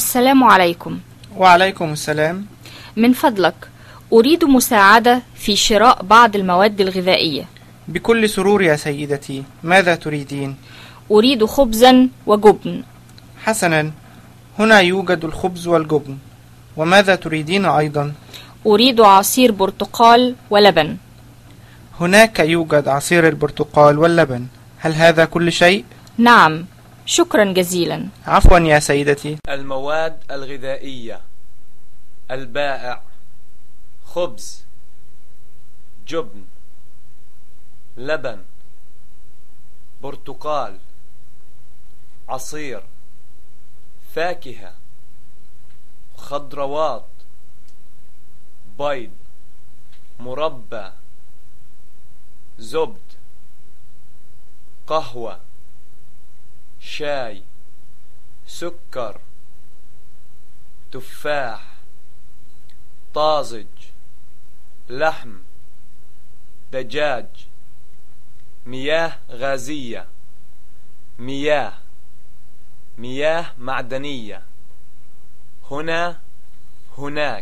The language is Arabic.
السلام عليكم. وعليكم السلام. من فضلك أريد مساعدة في شراء بعض المواد الغذائية. بكل سرور يا سيدتي ماذا تريدين؟ أريد خبزا وجبن. حسنا هنا يوجد الخبز والجبن. وماذا تريدين أيضا؟ أريد عصير برتقال ولبن. هناك يوجد عصير البرتقال واللبن. هل هذا كل شيء؟ نعم شكرا جزيلا. عفوا يا سيدتي. المواد الغذائية البائع خبز جبن لبن برتقال عصير فاكهة خضروات بيض مربى زبد قهوة. شاي سكر تفاح طازج لحم دجاج مياه غازية مياه مياه معدنية. هنا هناك.